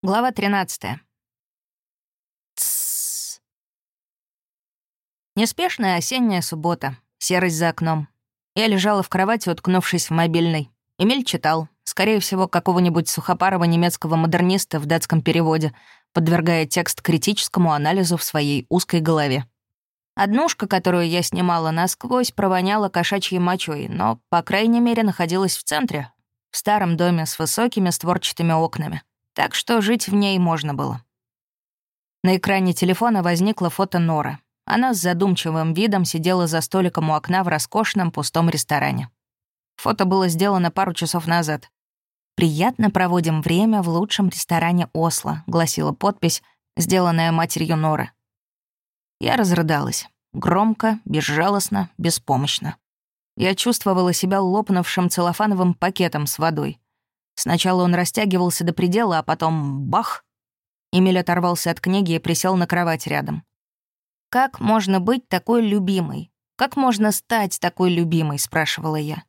Глава 13. Тссс. Неспешная осенняя суббота. Серость за окном. Я лежала в кровати, уткнувшись в мобильный. Эмиль читал, скорее всего, какого-нибудь сухопарого немецкого модерниста в датском переводе, подвергая текст критическому анализу в своей узкой голове. Однушка, которую я снимала насквозь, провоняла кошачьей мочой, но, по крайней мере, находилась в центре, в старом доме с высокими створчатыми окнами так что жить в ней можно было. На экране телефона возникло фото Норы. Она с задумчивым видом сидела за столиком у окна в роскошном пустом ресторане. Фото было сделано пару часов назад. «Приятно проводим время в лучшем ресторане Осло», — гласила подпись, сделанная матерью Норы. Я разрыдалась. Громко, безжалостно, беспомощно. Я чувствовала себя лопнувшим целлофановым пакетом с водой. Сначала он растягивался до предела, а потом — бах! Эмиль оторвался от книги и присел на кровать рядом. «Как можно быть такой любимой? Как можно стать такой любимой?» — спрашивала я.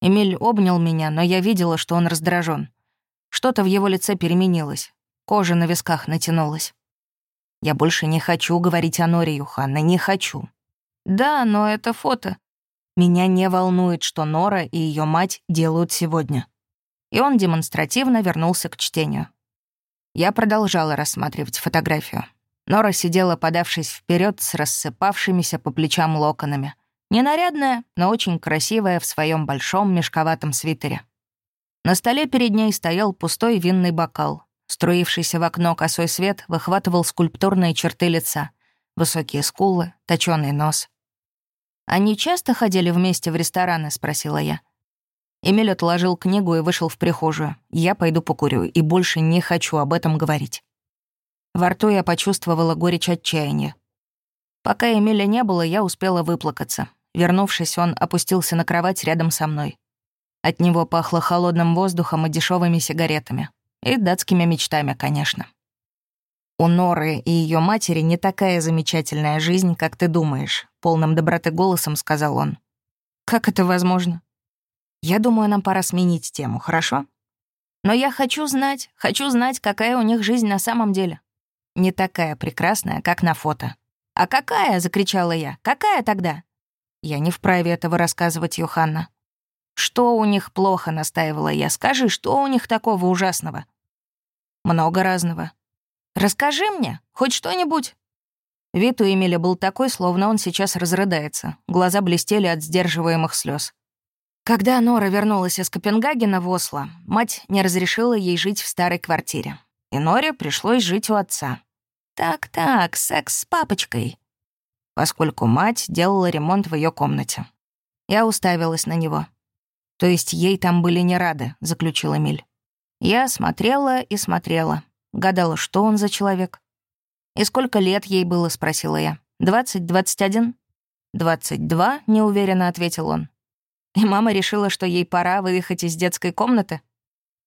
Эмиль обнял меня, но я видела, что он раздражен. Что-то в его лице переменилось. Кожа на висках натянулась. «Я больше не хочу говорить о Норе, Юханна, не хочу». «Да, но это фото. Меня не волнует, что Нора и ее мать делают сегодня и он демонстративно вернулся к чтению. Я продолжала рассматривать фотографию. Нора сидела, подавшись вперед с рассыпавшимися по плечам локонами. Ненарядная, но очень красивая в своем большом мешковатом свитере. На столе перед ней стоял пустой винный бокал. Струившийся в окно косой свет выхватывал скульптурные черты лица. Высокие скулы, точёный нос. «Они часто ходили вместе в рестораны?» — спросила я. Эмиль отложил книгу и вышел в прихожую. Я пойду покурю и больше не хочу об этом говорить. Во рту я почувствовала горечь отчаяния. Пока Эмиля не было, я успела выплакаться. Вернувшись, он опустился на кровать рядом со мной. От него пахло холодным воздухом и дешевыми сигаретами. И датскими мечтами, конечно. «У Норы и ее матери не такая замечательная жизнь, как ты думаешь», — полным доброты голосом сказал он. «Как это возможно?» Я думаю, нам пора сменить тему, хорошо? Но я хочу знать, хочу знать, какая у них жизнь на самом деле. Не такая прекрасная, как на фото. «А какая?» — закричала я. «Какая тогда?» Я не вправе этого рассказывать, Йоханна. «Что у них плохо?» — настаивала я. «Скажи, что у них такого ужасного?» «Много разного». «Расскажи мне, хоть что-нибудь». Вид у Эмиля был такой, словно он сейчас разрыдается. Глаза блестели от сдерживаемых слез. Когда Нора вернулась из Копенгагена в Осло, мать не разрешила ей жить в старой квартире. И Норе пришлось жить у отца. Так-так, секс с папочкой. Поскольку мать делала ремонт в ее комнате. Я уставилась на него. То есть ей там были не рады, заключил Эмиль. Я смотрела и смотрела. Гадала, что он за человек. «И сколько лет ей было?» — спросила я. «Двадцать, двадцать один?» «Двадцать два», — неуверенно ответил он. И мама решила, что ей пора выехать из детской комнаты.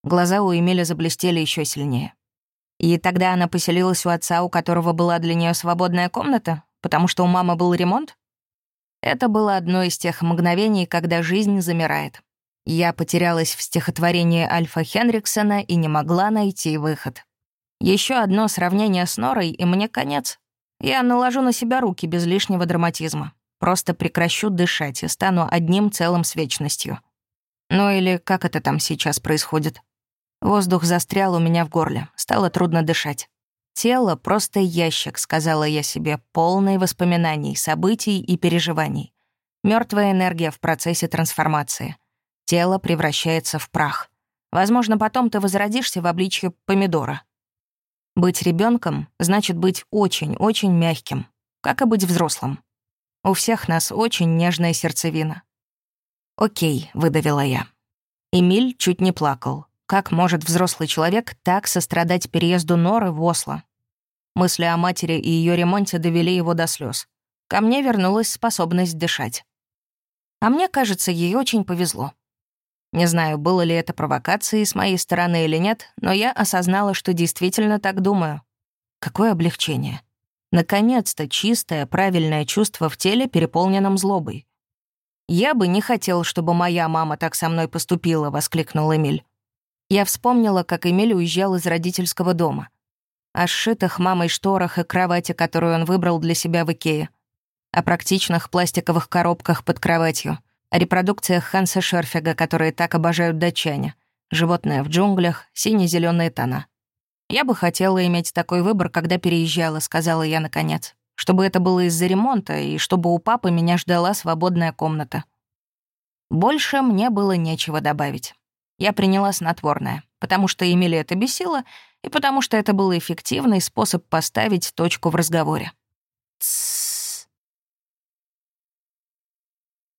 Глаза у Эмиля заблестели еще сильнее. И тогда она поселилась у отца, у которого была для нее свободная комната, потому что у мамы был ремонт? Это было одно из тех мгновений, когда жизнь замирает. Я потерялась в стихотворении Альфа Хенриксона и не могла найти выход. Еще одно сравнение с Норой, и мне конец. Я наложу на себя руки без лишнего драматизма. Просто прекращу дышать и стану одним целым с вечностью. Ну или как это там сейчас происходит? Воздух застрял у меня в горле, стало трудно дышать. Тело — просто ящик, сказала я себе, полный воспоминаний, событий и переживаний. Мертвая энергия в процессе трансформации. Тело превращается в прах. Возможно, потом ты возродишься в обличье помидора. Быть ребенком значит быть очень-очень мягким, как и быть взрослым. У всех нас очень нежная сердцевина. «Окей», — выдавила я. Эмиль чуть не плакал. Как может взрослый человек так сострадать переезду Норы в Осло? Мысли о матери и ее ремонте довели его до слез. Ко мне вернулась способность дышать. А мне кажется, ей очень повезло. Не знаю, было ли это провокацией с моей стороны или нет, но я осознала, что действительно так думаю. Какое облегчение. Наконец-то чистое, правильное чувство в теле, переполненном злобой. «Я бы не хотел, чтобы моя мама так со мной поступила», — воскликнул Эмиль. Я вспомнила, как Эмиль уезжал из родительского дома. О сшитых мамой шторах и кровати, которую он выбрал для себя в Икее. О практичных пластиковых коробках под кроватью. О репродукциях Ханса Шерфига, которые так обожают датчане. Животное в джунглях, сине зеленые тона. «Я бы хотела иметь такой выбор, когда переезжала», — сказала я наконец. «Чтобы это было из-за ремонта, и чтобы у папы меня ждала свободная комната». Больше мне было нечего добавить. Я приняла снотворное, потому что Эмили это бесило, и потому что это был эффективный способ поставить точку в разговоре. «Тссс»,